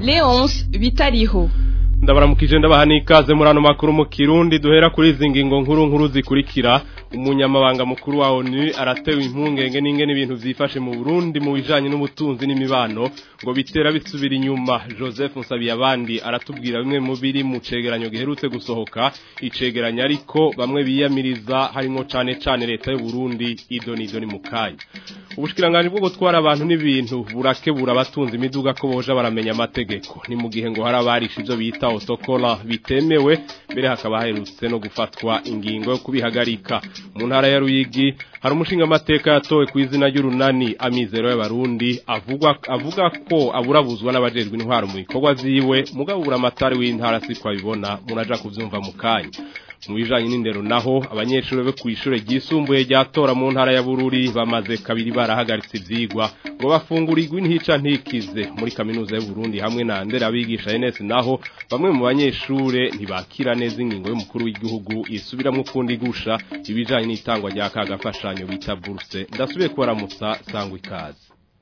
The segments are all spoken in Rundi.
Leonce bitariho ndabaramukije ndabaha n'ikaze muri ano makuru mu kirundi duhera kuri izi ngingo nkuru nkuru zikurikira umunyamabanga mukuru wa onu aratewe impungenge n'ingene ibintu byifashe mu burundi mu bijyanye n'ubutunzi n'imibano ngo bitera bisubira inyuma joseph musabiye abandi aratubwira bimwe mu biri mu cegeranyo giherutse gusohoka icegeranyo ariko bamwe biyamiriza harimo cyane cyane leta y'u Burundi idoni idoni ni kanya ubushikiranganje bwo gutwara abantu n'ibintu burakebura abatunze imiduga ko boje baramenya amategeko ni mu gihe ngo hari abarisha bita otokola bitemewe mbere hakaba haherutse no gufatwa ingingo yo kubihagarika mu ntara ya Ruyigi hari umushinga amateka yatowe ku izina ry'urunani amizero y'abarundi avuga avuga ko aburabuzwa n'abajejwe intwaro mu bikorwa ziwe mugabura amatari w'intara si twabibona muraja kuvyumva mu kanya mu bijyanye n'indero naho abanyeshuri be ku ishuri ryisumbuye rya tora mu ntara ya bururi bamaze kabiri barahagaritse ibyigwa ngo bafungurirwe intica ntikize muri kaminuza y'uburundi hamwe na ndera abigisha enesi naho bamwe mu banyeshuri ntibakira neza ingingo y'umukuru w'igihugu isubiramo ukundi igusha ibijyanye n'itangwa rya ka gafashanyo bita buruse ndasubiye Musa sangwa ikaze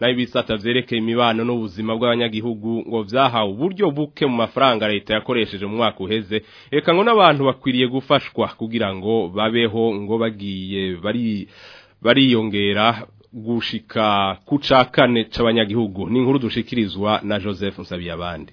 nayo bisata vyerekeye imibano n'ubuzima bw'abanyagihugu ngo vyahawe uburyo buke mu mafaranga leta yakoresheje mu mwaka uheze eka ngo n'abantu bakwiriye gufashwa kugira ngo babeho ngo bagiye bari bariyongera gushika ku c'abanyagihugu kane ni inkuru dushikirizwa na joseph nsabiyabandi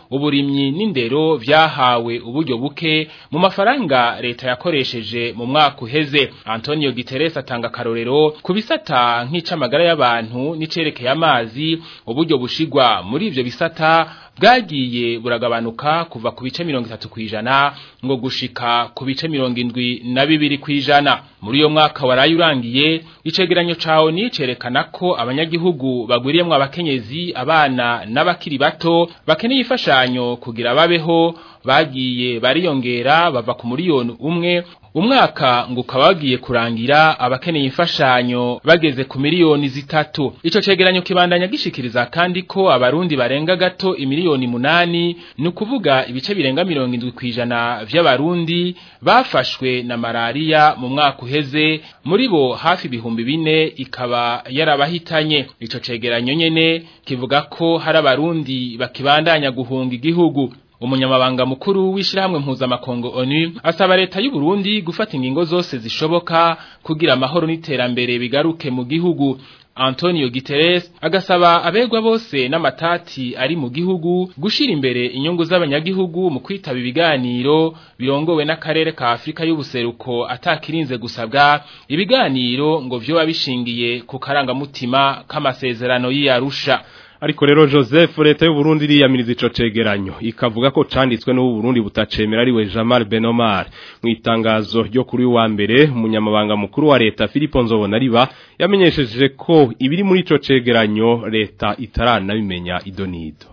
uburimyi n'indero vyahawe uburyo buke mu mafaranga leta yakoresheje mu mwaka uheze Antonio Guterres atanga karorero ku bisata nk'icamagara y'abantu n'icerekeye yamazi uburyo bushigwa muri ibyo bisata bwagiye buragabanuka kuva ku bice mirongo itatu ku ijana ngo gushika ku bice mirongo indwi na bibiri ku ijana muri uyo mwaka waraye urangiye icegeranyo cawo ni cerekana ko abanyagihugu bagwiriyemo abakenyezi abana n'abakiri bato bakeneye imfashanyo kugira babeho bagiye bariyongera bava ku muriyoni umwe umwaka ngo ukaba kurangira abakeneye imfashanyo bageze ku miliyoni zitatu ico cegeranyo kibandanya gishikiriza kandi ko abarundi barenga gato imiliyoni munani ni ukuvuga ibice birenga mirongo indwi kw'ijana vy'abarundi bafashwe na malaria mu mwaka uheze muri bo hafi ibihumbi bine ikaba yarabahitanye ico cegeranyo nyene kivuga ko hari abarundi bakibandanya guhunga igihugu umunyamabanga mukuru w'ishyirahamwe mpuzamakungu onu asaba leta y'u Burundi gufata ingingo zose zishoboka kugira amahoro n'iterambere bigaruke mu gihugu Antonio Guterres agasaba abegwa bose n'amatati ari mu gihugu gushira imbere inyungu z'abanyagihugu mu kwitaba ibiganiro birongowe n'akarere ka Afrika y'ubuseruko atakirinze gusabwa ibiganiro ngo byo bishingiye ku karangamutima k'amasezerano y'Arusha ariko rero joseph leta y'uburundi iriyamiriza ico cegeranyo ikavuga ko canditswe Burundi butacemera ariwe jamal benomar mu itangazo ryo kuri wa mbere umunyamabanga mukuru wa leta philippe nzobona riba yamenyesheje ko ibiri muri ico cegeranyo leta itaranabimenya idonido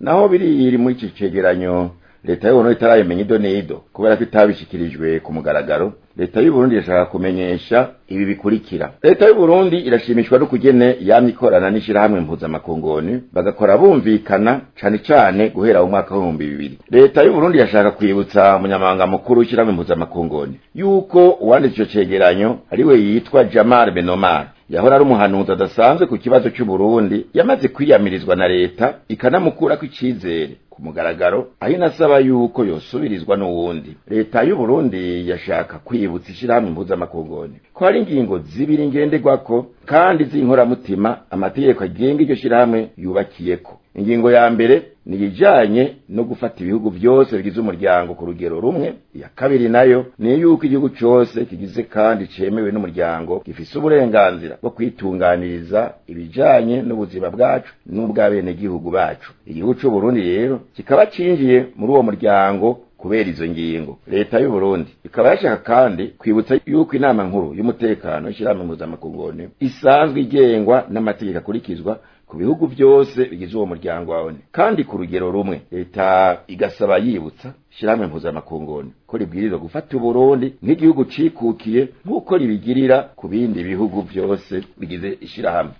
naho biri iri muri iki cegeranyo leta y'uburundi itarayimenya ido n'ido kubera ko itabishikirijwe ku mugaragaro leta y'uburundi irashaka kumenyesha ibi bikurikira leta y'uburundi irashimishwa n'ukugene yamye ikorana n'ishirahamwe mpuzamakungoni bagakora bumvikana cane cane guhera mu mwaka w'ibihumbi bibiri leta y'uburundi irashaka kwibutsa umunyamabanga mukuru w'ishirahamwe mpuzamakungoni yuko uwanditse ico cegeranyo ariwe yitwa jamar benomar yahora ari umuhanuzi adasanzwe ku kibazo cy'uburundi yamaze kwiyamirizwa na leta ikanamukurako icizere ku mugaragaro aho yuko yosubirizwa n'uwundi leta y'u Burundi yashaka kwibutsa ishirahamwe impuzamakongoni ko hari ingingo zibiri ngendegwako kandi z'inkoramutima amategeko agenga iryo shirahamwe yubakiyeko ingingo ya mbere ni ijyanye no gufata ibihugu byose bigize umuryango ku rugero rumwe ya kabiri nayo ni yuko igihugu cyose kigize kandi cyemewe n'umuryango gifise uburenganzira bwo kwitunganiriza ibijyanye n'ubuzima bwacu n'ubw'abenegihugu bacu igihugu cy'u Burundi rero kikaba cinjiye muri uwo muryango kubera izo ngingo leta y'u Burundi ikaba yashaka kandi kwibutsa yuko inama nkuru y'umutekano y'ishyirahamwe mpuzamakungu isanzwe igengwa n'amategeko akurikizwa ku bihugu byose bigize uwo muryango wawe ONU kandi ku rugero rumwe leta igasaba yibutsa shirahamwe mpuzamakunguni ko ribwirizwa gufata uburundi nk'igihugu cikukiye nk'uko ribigirira ku bindi bihugu byose bigize ishirahamwe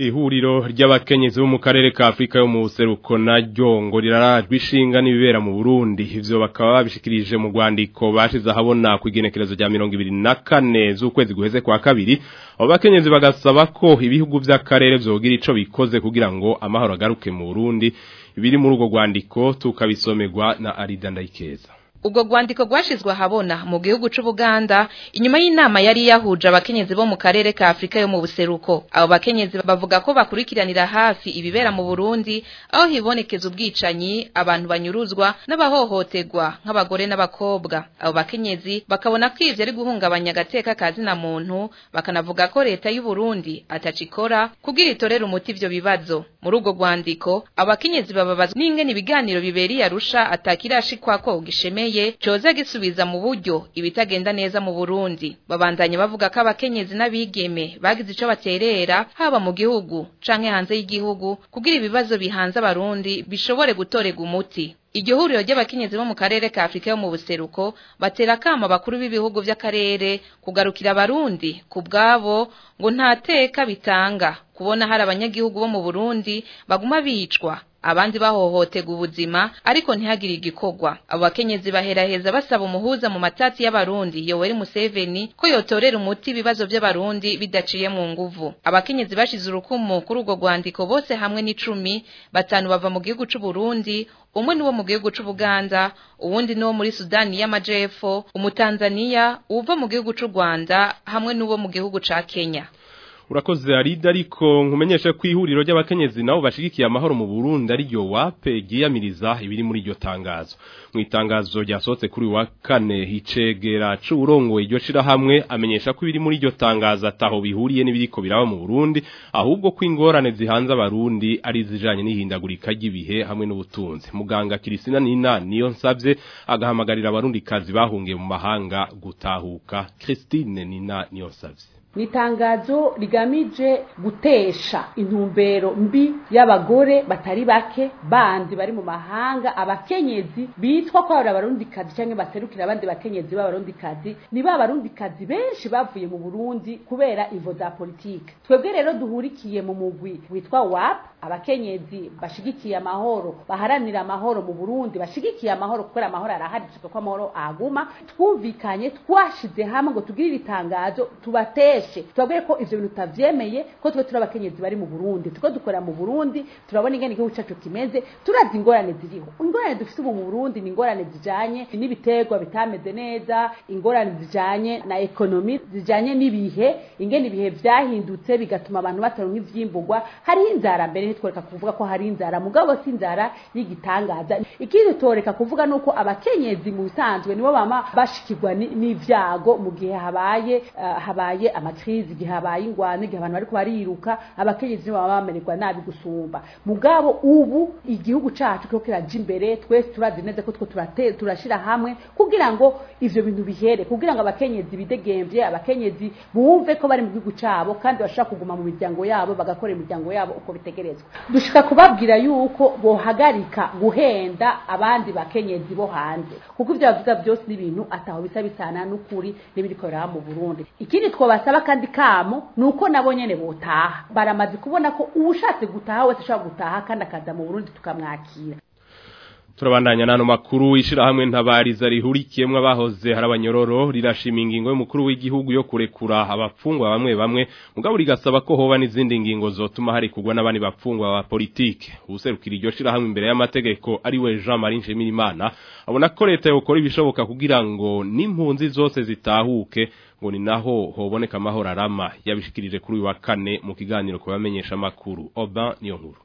ihuriro ry'abakenyezi bo mu karere ka Afrika yo mu buseruko na jongo rirarajwe ishinga n'ibibera mu Burundi ivyo bakaba babishikirije mu rwandiko bashize ahabona ku igenekerezo rya 24 z'ukwezi guheze kwa kabiri abo bakenyezi bagasaba ko ibihugu karere vyogira ico bikoze kugira ngo amahoro agaruke mu Burundi biri muri urwo rwandiko tukabisomerwa na Arida Ndayikeza ubwo rwandiko rwashyizwe ahabona mu gihugu cy'ubuganda inyuma y'inama yari yahuje abakenyezi bo mu karere ka afurika yo mu buseruko abo bakenyezi bavuga ko bakurikiranira hafi ibibera mu burundi aho hibonekeza ubwicanyi abantu banyuruzwa n'abahohoterwa nk'abagore n'abakobwa abo bakenyezi bakabona ko ibyo ari guhungabanya agateka ka zina muntu bakanavuga ko leta y’u Burundi atacikora kugira itorere umuti ibyo bibazo muri urwo rwandiko abakenyezi bababazwa n'ingene ibiganiro bibereye arusha atakirashikwako gishemeye gikomeye cyoza gisubiza mu buryo ibitagenda neza mu Burundi babandanye bavuga ko abakenyezi n'abigeme bagize ico baterera haba mu gihugu canke hanze y'igihugu kugira ibibazo bihanze abarundi bishobore gutorega umuti iryo huriro ry'abakenyezi bo mu karere ka Afrika yo mu buseruko batera kama bakuru b'ibihugu by'akarere kugarukira abarundi ku bwabo ngo nta teka bitanga kubona hari abanyagihugu bo mu Burundi baguma bicwa abandi bahohotega ubuzima ariko ntihagire igikorwa abo bakenyezi baheraheza basaba umuhuza mu matati y'abarundi yoweri museveni ko yotorera umuti ibibazo by'abarundi bidaciye mu nguvu abakenyezi bashize urukumu kuri urwo rwandiko bose hamwe n'icumi batanu bava mu gihugu c'uburundi umwe ni wo mu gihugu c'ubuganda uwundi ni wo muri sudani y'amajepfo umutanzaniya uva mu gihugu cy’u rwanda hamwe n'uwo mu gihugu ca kenya urakoze arida ariko nkumenyeshe ko ihuriro ry'abakenyezi nabo bashigikiye amahoro mu Burundi ariyo wape ryiyamiriza ibiri muri iryo tangazo mu itangazo ryasohotse kuri wa kane hicegera c'urongoye iryo shirahamwe amenyesha ko ibiri muri iryo tangazo ataho bihuriye n'ibiriko biraba mu Burundi ahubwo ko zihanze abarundi ari zijanye n'ihindagurika ry'ibihe hamwe n'ubutunzi muganga Kiristina Nina niyo nsabye agahamagarira abarundi kazi bahungiye mu mahanga gutahuka Christine Nina niyo nsabye ni itangazo rigamije gutesha intumbero mbi y'abagore batari bake bandi bari mu mahanga abakenyezi bitwa ko ari abarundikazi cyangwa baserukira abandi bakenyezi b'abarundikazi ni ba barundikazi benshi bavuye mu burundi kubera ivo za politike twebwe rero duhurikiye mu mugwi witwa wapu abakenyezi bashigikiye amahoro baharanira amahoro mu burundi bashigikiye amahoro kuko amahoro arahari ko amahoro aguma twumvikanye twashize hamwe ngo tugirire itangazo tubateshe twese tubabwiye ko ibyo bintu utabyemeye ko twe turi abakenyezi bari mu burundi tuko dukorera mu burundi turabona ingene igihugu cyacu kimeze turazi ingorane ziriho ingorane dufite ubu mu burundi ni ingorane zijyanye n'ibiterwa bitameze neza ingorane zijyanye na ekonomi zijyanye n'ibihe ingene ibihe byahindutse bigatuma abantu bataronka ivyimbugwa hariho inzara mbere ntitworeka kuvuga ko hari inzara mugabo si inzara y'igitangaza ikindi toreka kuvuga nuko abakenyezi mu bisanzwe nibo bama bashikirwa n'ibyago mu gihe habaye uh, habaye ama amacizi igihe habaye ingwano igihe abantu bariko bariruka abakenyezi baba bamererwa nabi gusumba mugabo ubu igihugu cacu kiko kiraja imbere twese turazi neza ko two turashira hamwe kugira ngo ivyo bintu bihere kugira ngo abakenyezi bidegembye abakenyezi bumve ko bari mu gihugu cabo kandi bashaka kuguma mu miryango yabo bagakora imiryango yabo uko bitegerezwa dushika kubabwira yuko bohagarika guhenda abandi bakenyezi bo hanze kuko ibyo bavuga byose n'ibintu ataho bisa bisana n'ukuri n'ibiriko mu Burundi ikindi twobasaba akandi kamu ni uko nabo nyine butaha baramaze kubona ko ushatse gutaha wese ashobora gutaha kandi akaza mu burundi tukamwakira turabandanya nano makuru ishirahamwe ntabariza mwa abahoze harabanyororo rirashima ingingo y'umukuru w'igihugu yo kurekura abapfungwa bamwe bamwe mugabo rigasaba ko hoba n'izindi ngingo zotuma hari kugwa n'abandi bapfungwa ba politike userukira iryo shirahamwe imbere y'amategeko ari we Jean Marie Nshimirimana abona ko leta yokora ibishoboka kugira ngo n'impunzi zose zitahuke ngo ni naho hoboneka amahoro arama yabishikirije kuri uyu wa kane mu kiganiro kubamenyesha makuru Oba niyo nkuru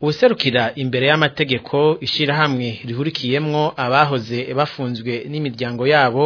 uwuserukira imbere y'amategeko ishyirahamwe rihurikiyemo abahoze bafunzwe n'imiryango yabo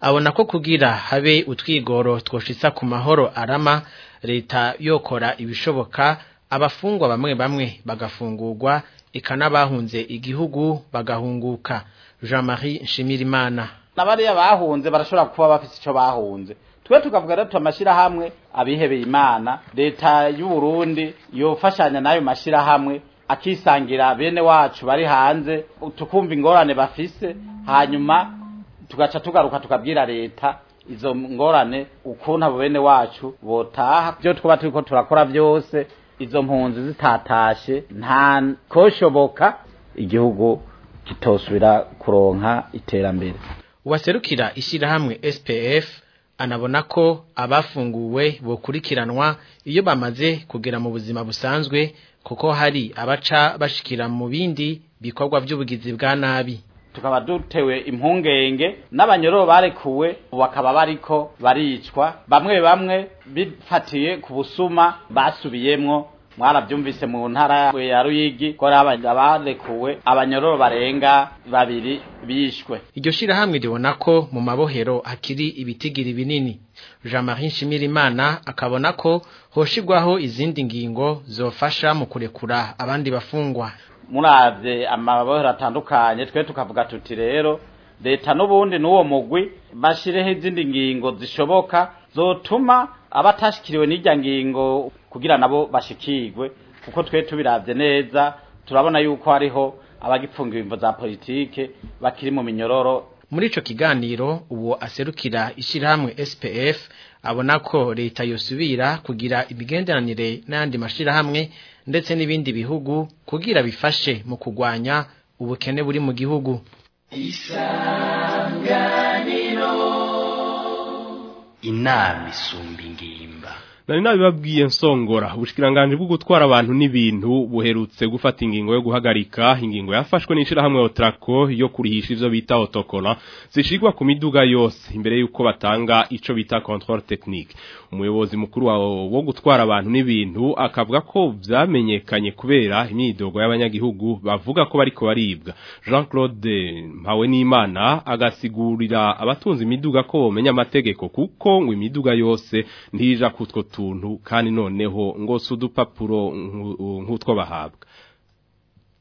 abona ko kugira habe utwigoro twoshitsa ku mahoro arama leta yokora ibishoboka abafungwa bamwe bamwe bagafungurwa ikanabahunze igihugu bagahunguka jean marie nshimirimana nabariya bahunze barashobora kuba bafite icyo bahunze twe tukavuga rero amashyirahamwe abihebeye imana leta y'uburundi yofashanya n'ayo mashyirahamwe akisangira bene wacu bari hanze tukumva ingorane bafise hanyuma tugaca tugaruka tukabwira leta izo ngorane ukuntu abo bene wacu botaha byo twaba turi turakora byose izo mpunzi zitatashe nta koshoboka igihugu kitosubira kuronka iterambere uwaserukira ishyirahamwe SPF anabona ko abafunguwe bokurikiranwa iyo bamaze kugera mu buzima busanzwe kuko hari abaca bashikira mu bindi bikorwa by'ubugizi bwa nabi tukaba dutewe impungenge n'abanyoro barekuwe bakaba bariko baricwa bamwe bamwe bifatiye ku busuma basubiyemwo mwarabyumvise mu ntara ya Ruyigi ko abarekuwe abanyororo barenga babiri bishwe iryo shyirahamwe ribona ko mu mabohero hakiri ibitigiri binini jean marie nshimirimana akabona ko hoshigwaho izindi ngingo zofasha mu kurekura abandi bafungwa murabye amabohero atandukanye twe tukavuga tuti rero leta n'ubundi n'uwo mugwi bashyireho izindi ngingo zishoboka zotuma abatashyikiriwe n'ijya ngingo kugira nabo bashikirwe kuko twe tubirabye neza turabona yuko hariho abagipfunga imvo za politiki bakiri mu minyororo muri icyo kiganiro uwo aserukira ishyirahamwe SPF abona ko leta yosubira kugira imigenderanire n'andi mashirahamwe ndetse n'ibindi bihugu kugira bifashe mu kugwanya ubukene buri mu gihugu isanganiro inama isumba ingimba nari nabibabwiye nsongora ubushikiranganje bwo gutwara abantu n'ibintu buherutse gufata ingingo yo guhagarika ingingo yafashwe n'ishirahamwe Otraco yo kurihisha ivyo bita otokola zishigwa ku miduga yose imbere yuko batanga ico bita control technique umuyobozi mukuru wo gutwara abantu n'ibintu akavuga ko vyamenyekanye kubera imyidogo y'abanyagihugu bavuga ko bariko baribwa Jean Claude Mpawe n'Imana agasigurira abatunze imiduga ko bomenya amategeko kuko ngo imiduga yose ntija kutwo tuntu kandi noneho ngo si udupapuro nk'utwo bahabwa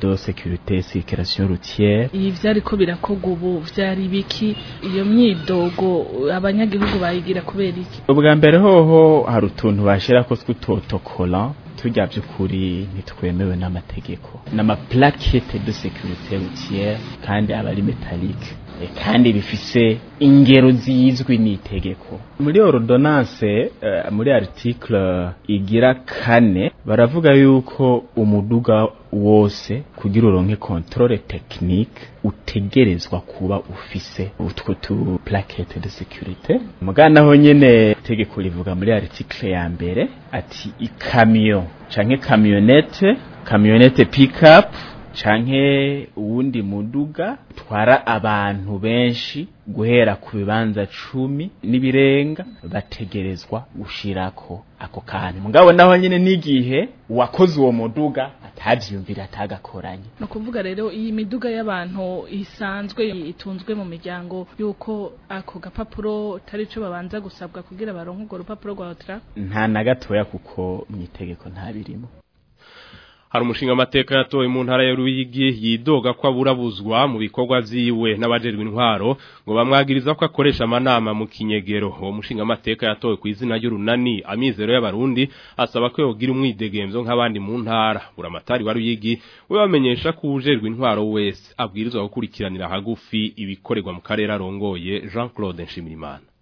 de sécurité circulation routière ibi vyariko birakorwa ubu vyari biki iyo myidogo abanyagihugu bayigira kubera iki ubwa mbere hoho harutuntu utuntu bashirako kutotokola turya by'ukuri ntitwemewe n'amategeko ni amapulakete de sekirite rutiyeri kandi aba ari metalike eh, kandi bifise ingero zizwi n'itegeko muri ordonance eh, muri article igira kane baravuga yuko umuduga wose kugira uronke controle technique utegerezwa kuba ufise utwo tu plaquette de sécurité mugana ho nyene tegeko rivuga muri article ya mbere ati ikamyo canke kamionette kamionette pickup canke uwundi muduga twara abantu benshi guhera ku bibanza cumi n'ibirenga bategerezwa gushirako ako kantu mugabo naho nyine n'igihe uwakoze uwo muduga atavyumvira atagakoranye no kuvuga rero iyi miduga y'abantu isanzwe itunzwe mu miryango yuko ako gapapuro tari co babanza gusabwa kugira baronke urwo rupapuro rwa tra nta na gatoya kuko mu mwitegeko ntabirimo hari umushinga amateka yatowe mu ntara ya Ruyigi yidoga ko aburabuzwa mu bikorwa byiwe n'abajerwe intwaro ngo bamwagiriza ko akoresha amanama mu kinyegero uwo mushinga amateka yatowe ku izina ry'urunani amizero y'abarundi asaba ko yogira umwidegemzo nk'abandi mu ntara buramatari wa Ruyigi we bamenyesha ko ujerwe intwaro wese abwirizwa gukurikiranira hagufi ibikorerwa mu karere arongoye Jean Claude Nshimirimana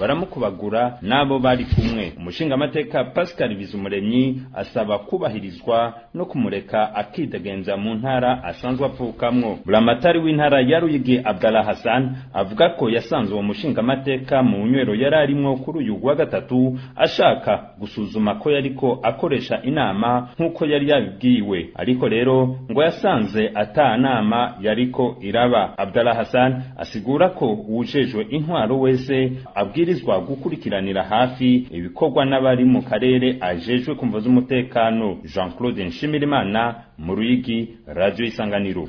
baramukubagura nabo bari kumwe umushinga amateka Pascal Bizumuremyi asaba kubahirizwa no kumureka akidegenza mu ntara asanzwe apfukamwo buramatari w'intara ya Ruyigi Abdallah Hassan avuga ko yasanze uwo mushingamateka mu nywero yari arimwo kuri uyu wa gatatu ashaka gusuzuma ko yariko akoresha inama nk'uko yari yabibwiwe ariko rero ngo yasanze ata nama yariko iraba Abdallah Hassan asigura ko uwujejwe intwaro wese abwirizwa gukurikiranira hafi ibikorwa n'abari mu karere ajejwe kumva z'umutekano Jean Claude Nshimirimana mu rwigi isanganiro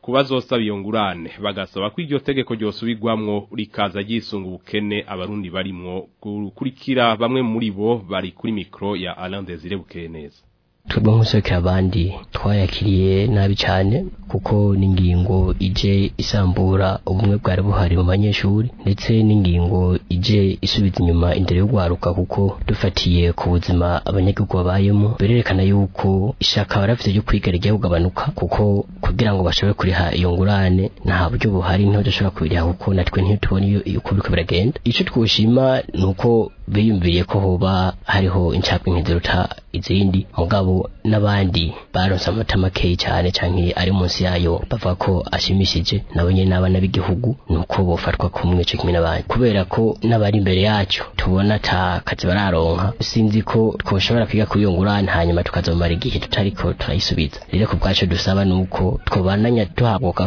kuba zosaba iyo ngurane bagasaba ko iryo tegeko ryosubirwamwo rikaza ryisunga ubukene abarundi barimwo kurikira bamwe muri bo bari kuri mikro ya Alain Desire Bukeneza twebwe nk'userukira abandi twayakiriye nabi cyane kuko n'ingingo ije isambura ubumwe bwari buhari mu banyeshuri ndetse n'ingingo ije isubiza inyuma imbere yo kuko dufatiye ku buzima abanyagihugu babayemo birerekana yuko ishaka barafite ryo kwiga rigiye kugabanuka kuko kugira ngo bashobore kuriha iyo ngurane nta buryo buhari ntabwo dushobora kubiriha kuko natwe ntitubone uko biriko biragenda icyo twushima ni uko biyumviriye ko hoba hariho inshapinke ziruta izindi mugabo n'abandi baronse amata makeyi cyane cyangwa ari munsi yayo bavuga ko ashimishije nabo nyine n'abana b'igihugu ni uko bufatwa kumwe cyo kimwe n'abandi kubera ko n'abari imbere yacyo tubona ata kazi bararonka sinzi ko twashobora kwiga kuri iyo ngurane hanyuma tukazamara igihe tutariko turayisubiza rero ku bwacu dusaba ni uko twabandanya tuhabwa ku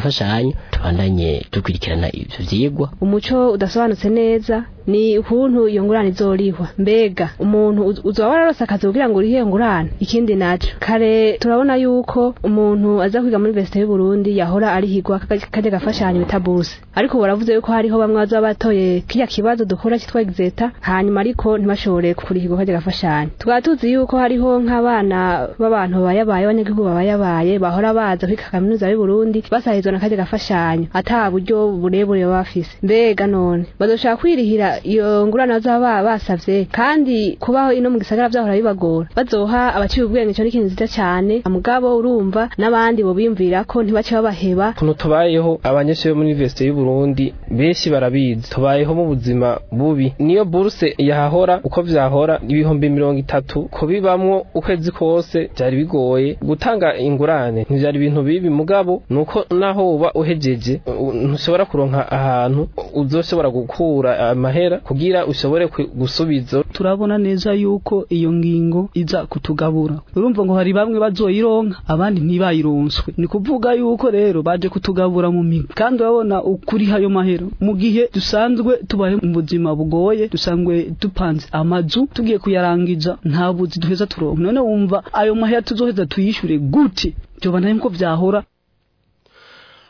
tubandanye dukurikirana ibyo byigwa umuco udasobanutse neza ni ukuntu iyo ngurane izorihwa mbega umuntu uzoba wararose akazi kugira ngo urihe iyo ngurane ikindi naco kare turabona yuko umuntu aza kwiga muri Universite y'u Burundi yahora arihigwa kaje gafashanya ibitabuse ariko baravuze yuko hariho bamwe baza batoye kirya kibazo dukora cyitwa exeta hanyuma ariko ntibashobore kurihigwa kaje gafashanya twaba tuzi yuko hariho nk'abana b'abantu bayabaye abanyagihugu babayabaye bahora baza kwiga kaminuza y'u Burundi basahirizwa na kaje gafashanya ata buryo burebure baba bafise mbega none bazoshaka kwirihira iyo ngurane bazaba basabye kandi kubaho ino mu gisagara byahora bibagora bazoha abaciye ubwenge cyo n'ikintu nziza cyane amugabo urumva n'abandi bo bimvira ko ntibace babaheba kuntu tubayeho abanyeshuri bo muri universite y'u Burundi benshi barabizi tubayeho mu buzima bubi niyo burse yahahora uko vyahora ibihumbi mirongo itatu kubibamwo ukwezi kose byari bigoye gutanga ingurane ntibyari ibintu bibi mugabo nuko naho uba uhejeje ntushobora kuronka ahantu uzoshobora gukura eh, amahera kugira ushobore gusubiza turabona neza yuko iyo ngingo iza kutugabura urumva ngo hari bamwe bazoyironka abandi ntibayironswe ni kuvuga yuko rero baje kutugabura mu migwi kandi urabona ukuri hayo mahera mu gihe dusanzwe tubaye mu buzima bugoye dusanzwe dupanze amazu tugiye kuyarangiza nta buzi duheza turonka none wumva ayo mahera tuzoheza tuyishyure gute byoba nari ko byahora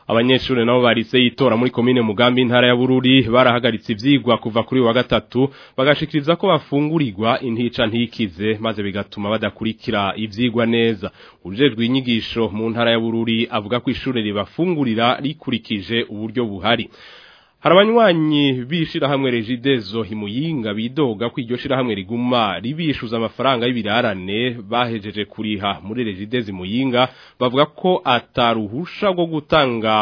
abanyeshure nabo barise y'itora muri komine mugambi ntara ya bururi barahagaritse ivyigwa kuva kuri wa gatatu bagashikiriza ko bafungurirwa intica ntikize maze bigatuma badakurikira ivyigwa neza urujejwe inyigisho mu ntara ya bururi avuga ko ishure ribafungurira rikurikije uburyo buhari harabanywanyi b'ishirahamwe rejidezo himuyinga bidoga ko iryo shirahamwe riguma ribishuza amafaranga y'ibirarane bahejeje kuriha muri regidezo muyinga bavuga ko ataruhusha go gutanga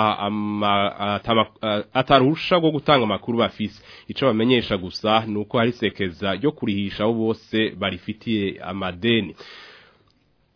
ataruhusha rwo gutanga amakuru bafise ico bamenyesha gusa nuko hari sekeza yo kurihisha bose barifitiye amadeni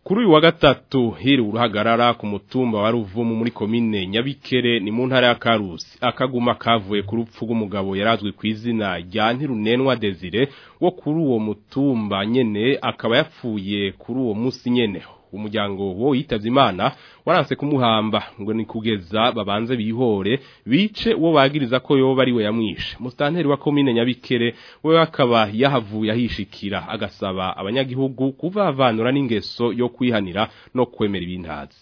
kuri uyu wa gatatu hiri uruhagarara ku mutumba wa ruvumu muri komine nyabikere ni mu ntara ya karusi akaguma kavuye ku rupfu rw'umugabo yarazwi ku izina rya ntirunenwa desire wo kuri uwo mutumba nyene akaba yapfuye kuri uwo munsi nyene umuryango wo yitavye imana waranse kumuhamba ngo ni kugeza babanze bihore bice uwo bagiriza ko yoba ari we yamwishe mustanteri wa Komine nyabikere we akaba yahavuye ahishikira agasaba abanyagihugu kuvavanura n'ingeso yo kwihanira no kwemera ibintazi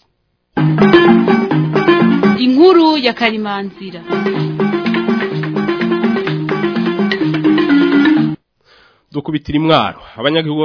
inkuru ya karimanzira dukubitira imwaro abanyagihugu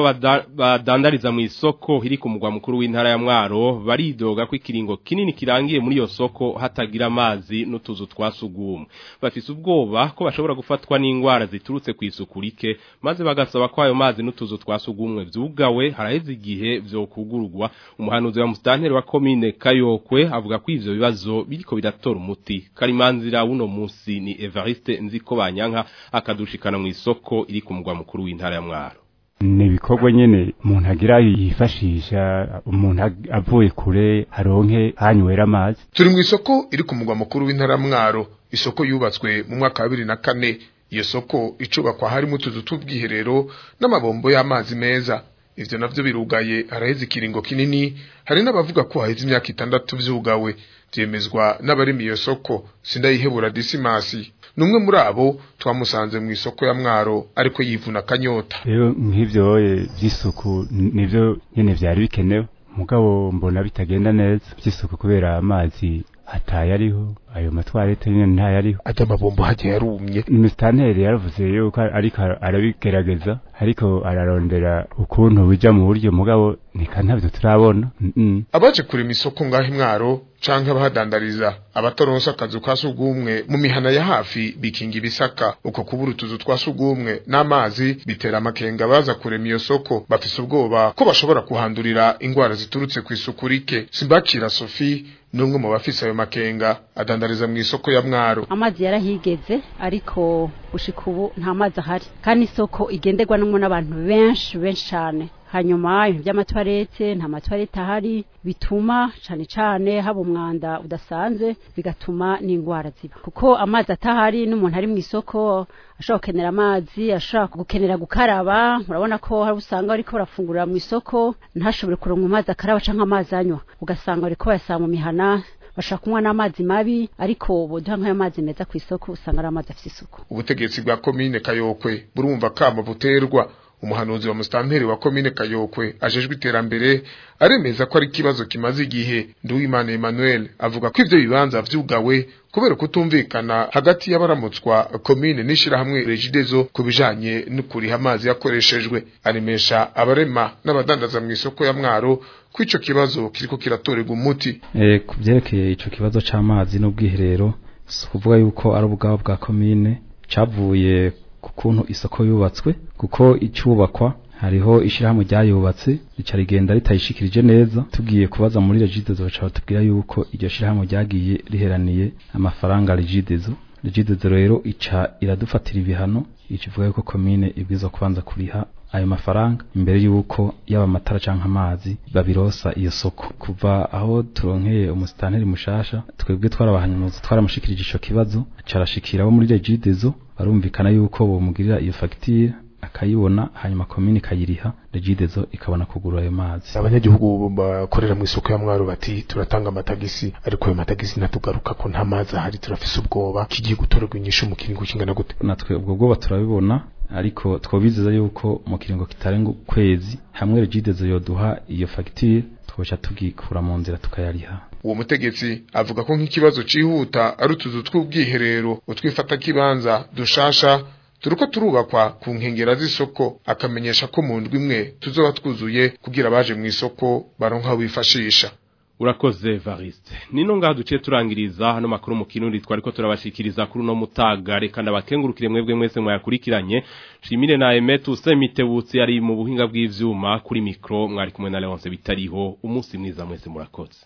badandariza mu isoko iri ku mugwa mukuru w'intara ya mwaro baridoga ko ikiringo kinini kirangiye muri iyo soko hatagira amazi n'utuzu twasugumwe bafise ubwoba ko bashobora gufatwa n'indwara ziturutse ku isuku rike maze bagasaba ko ayo mazi n'utuzu twasugumwe byugawe haraheze igihe kugurugwa umuhanuzi wa mustanteri wa commune kayokwe avuga ko ivyo bibazo biriko bidatora umuti karimanzira uno munsi ni Evariste Nziko Banyanka akadushikana mu isoko iri ku mugwa mukuru y'intara ya mwaro ni ibikorwa nyine umuntu agira yifashisha umuntu avuye kure haronke hanywera amazi turi mu isoko iri ku mugwa mukuru w'intara mwaro isoko yubatswe mu mwaka wa bibiri na kane iyo soko icubakwa harimo utuzu tw'ubwiherero n'amabombo y'amazi meza ivyo navyo birugaye haraheze ikiringo kinini hari n'abavuga ko haheze imyaka itandatu vyugawe vyemezwa n'abarimi iyo soko sindayihebura disimasi n'umwe muri abo twamusanze mu isoko ya mwaro ariko yivuna akanyota rero nk'ibyo by'isuku nibyo nyine byari bikenewe mugabo mbona bitagenda neza by'isuku kubera amazi hataye ariho ayo matwarete nyine ntayo ariho amabombo hagiye yarumye imistaneri yaravuze yuko ariko arabigerageza ariko ararondera ukuntu bijya mu buryo mugabo ni ntabyo turabona abaje kurema isoko ngaho imwaro canke abahadandariza abataronse akazu ka sugumwe mu mihana ya hafi bikinga ibisaka uko kubura utuzu twa sugumwe n'amazi bitera amakenga baza kurema iyo soko bafise ubwoba ko bashobora kuhandurira indwara ziturutse ku kw'isuku rike simbakira Sophie numwe mu bafise ayo makenga adandariza mu isoko ya mwaro amazi yarahigeze ariko ushika ubu nta mazi ahari kandi isoko igenderwa n’umwe n’abantu benshi benshi cyane hanyuma ibintu by'amatwarete nta matwarete ahari bituma cyane cyane haba umwanda udasanze bigatuma n'indwara ziba kuko amazi atahari n'umuntu ari mu isoko ashobora gukenera amazi ashobora gukenera gukaraba urabona ko hari usanga ariko barafungurira mu isoko ntashobore kuronka amazi akaraba cyangwa amazi anywa ugasanga ariko bayasanga mu mihana bashaka kunywa n'amazi mabi ariko boduha nk'ayo meza ku isoko usanga ari amazi afite isuku ubutegetsi bwa komine kayokwe burumva kama buterwa umuhanuzi wa musitanteri wa komine kayokwe ajejwe iterambere aremeza ko ari ikibazo kimaze igihe nduwimana emmanuel avuga ko ibyo bibanza vyugawe kubera kutumvikana hagati y'abaramutswa komine n'ishirahamwe regidezo ku bijanye n'ukuriha amazi yakoreshejwe aremesha abarema n'abadandaza mu isoko ya mwaro ko ico kibazo kiriko kiratorerwa umuti e, ku vyerekeye ico kibazo cy’amazi n'ubwiherero si kuvuga yuko ari ubwabo bwa komine cavuye ku isoko yubatswe kuko icyubakwa hariho ishyirahamwe ryayubatse rica rigenda ritayishikirije neza tugiye kubaza muri regidezo baca batubwira yuko iryo shyirahamwe ryagiye riheraniye amafaranga regidezo regidezo rero ica iradufatira ibihano ica ivuga yuko komine ibwiza kubanza kuriha ayo mafaranga imbere y'uko yaba amatara cyangwa amazi babirosa iyo soko kuva aho turonkeye umusitanteri mushasha twebwe twarabahanyamuzi twaramushikirije ico kibazo aca muri regidezo barumvikana yuko bomugirira iyo fagitire akayibona hanyuma komini kayiriha regidezo ikabona kugura ayo mazi abanyagihugu bakorera mu isoko ya mwaro bati turatanga amatagisi ariko ayo matagisi natugaruka ko nta mazi ahari turafise ubwoba kigiye gutorerwa inyishu mu kiringo kingana gute natwe ubwo bwoba turabibona ariko twobizeza yuko mu kiringo kitarenga ukwezi hamwe regidezo yoduha iyo fagitire twoca tugikura mu nzira tukayariha uwo mutegetsi avuga ko nk'ikibazo cyihuta ari utuzu tw'ubwiherero utwifata kibanza dushasha turuko turubakwa ku nkengera z'isoko akamenyesha ko mu ndwi imwe tuzoba twuzuye kugira baje mu isoko baronka wifashisha urakoze Variste nino ngaha duciye turangiriza hano makuru mu kirundi twariko turabashikiriza kuri uno mutaga reka ndabakengurukire mwebwe mwese mwayakurikiranye nshimire na Emetu Semitebutsi yari mu buhinga bw'ivyuma kuri mikro mwari kumwe na Leonce bitariho umunsi mwiza mwese murakoze